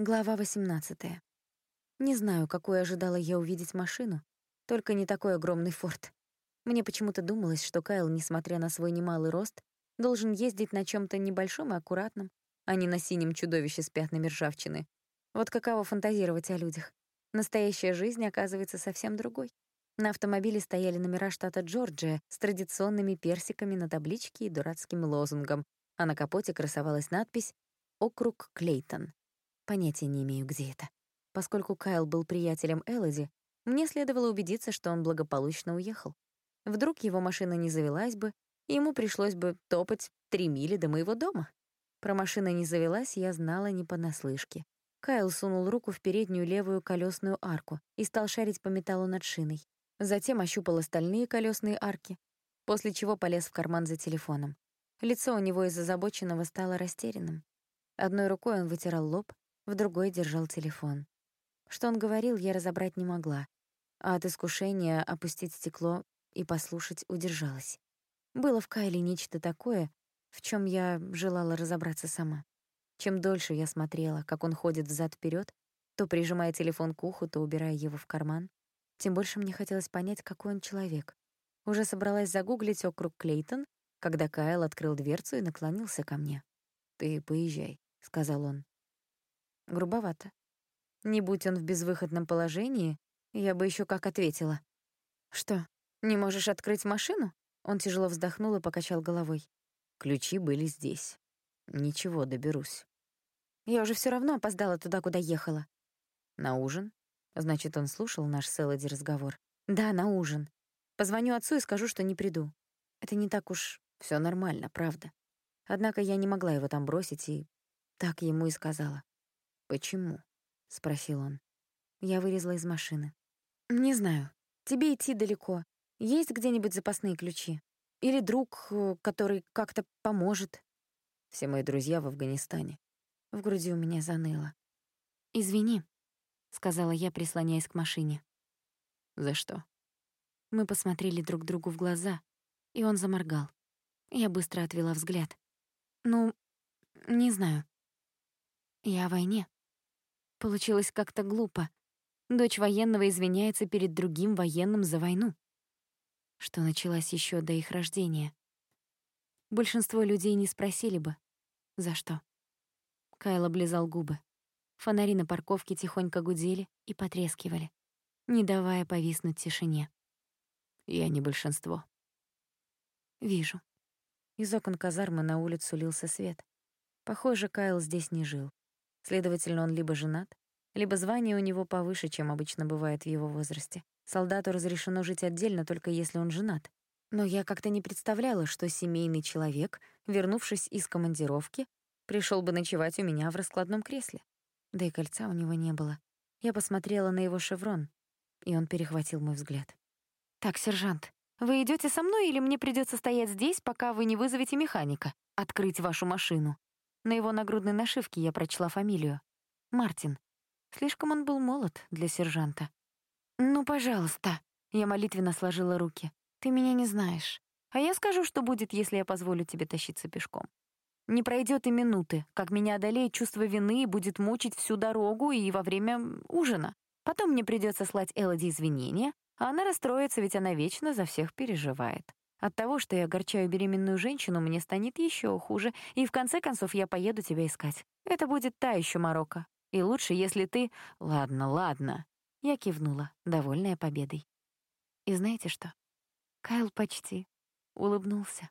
Глава 18. Не знаю, какой ожидала я увидеть машину, только не такой огромный форт. Мне почему-то думалось, что Кайл, несмотря на свой немалый рост, должен ездить на чем то небольшом и аккуратном, а не на синем чудовище с пятнами ржавчины. Вот каково фантазировать о людях. Настоящая жизнь оказывается совсем другой. На автомобиле стояли номера штата Джорджия с традиционными персиками на табличке и дурацким лозунгом, а на капоте красовалась надпись «Округ Клейтон». Понятия не имею, где это. Поскольку Кайл был приятелем Элоди, мне следовало убедиться, что он благополучно уехал. Вдруг его машина не завелась бы, и ему пришлось бы топать три мили до моего дома. Про машину не завелась, я знала не понаслышке. Кайл сунул руку в переднюю левую колесную арку и стал шарить по металлу над шиной. Затем ощупал остальные колесные арки, после чего полез в карман за телефоном. Лицо у него из озабоченного стало растерянным. Одной рукой он вытирал лоб, в другой держал телефон. Что он говорил, я разобрать не могла, а от искушения опустить стекло и послушать удержалась. Было в Кайле нечто такое, в чем я желала разобраться сама. Чем дольше я смотрела, как он ходит взад вперед, то прижимая телефон к уху, то убирая его в карман, тем больше мне хотелось понять, какой он человек. Уже собралась загуглить округ Клейтон, когда Кайл открыл дверцу и наклонился ко мне. «Ты поезжай», — сказал он. Грубовато. Не будь он в безвыходном положении, я бы еще как ответила. «Что, не можешь открыть машину?» Он тяжело вздохнул и покачал головой. «Ключи были здесь. Ничего, доберусь». Я уже все равно опоздала туда, куда ехала. «На ужин?» Значит, он слушал наш с Элоди разговор. «Да, на ужин. Позвоню отцу и скажу, что не приду. Это не так уж все нормально, правда». Однако я не могла его там бросить и так ему и сказала. «Почему?» — спросил он. Я вылезла из машины. «Не знаю. Тебе идти далеко. Есть где-нибудь запасные ключи? Или друг, э, который как-то поможет?» «Все мои друзья в Афганистане». В груди у меня заныло. «Извини», — сказала я, прислоняясь к машине. «За что?» Мы посмотрели друг другу в глаза, и он заморгал. Я быстро отвела взгляд. «Ну, не знаю. Я о войне». Получилось как-то глупо. Дочь военного извиняется перед другим военным за войну, что началась еще до их рождения. Большинство людей не спросили бы, за что. Кайл облизал губы. Фонари на парковке тихонько гудели и потрескивали, не давая повиснуть тишине. Я не большинство. Вижу. Из окон казармы на улицу лился свет. Похоже, Кайл здесь не жил. Следовательно, он либо женат, либо звание у него повыше, чем обычно бывает в его возрасте. Солдату разрешено жить отдельно, только если он женат. Но я как-то не представляла, что семейный человек, вернувшись из командировки, пришел бы ночевать у меня в раскладном кресле. Да и кольца у него не было. Я посмотрела на его шеврон, и он перехватил мой взгляд. «Так, сержант, вы идете со мной или мне придется стоять здесь, пока вы не вызовете механика? Открыть вашу машину?» На его нагрудной нашивке я прочла фамилию. Мартин. Слишком он был молод для сержанта. «Ну, пожалуйста», — я молитвенно сложила руки. «Ты меня не знаешь. А я скажу, что будет, если я позволю тебе тащиться пешком. Не пройдет и минуты, как меня одолеет чувство вины и будет мучить всю дорогу и во время ужина. Потом мне придется слать Элоди извинения, а она расстроится, ведь она вечно за всех переживает. От того, что я огорчаю беременную женщину, мне станет еще хуже, и в конце концов я поеду тебя искать. Это будет та еще морока. И лучше, если ты... Ладно, ладно. Я кивнула, довольная победой. И знаете что? Кайл почти улыбнулся.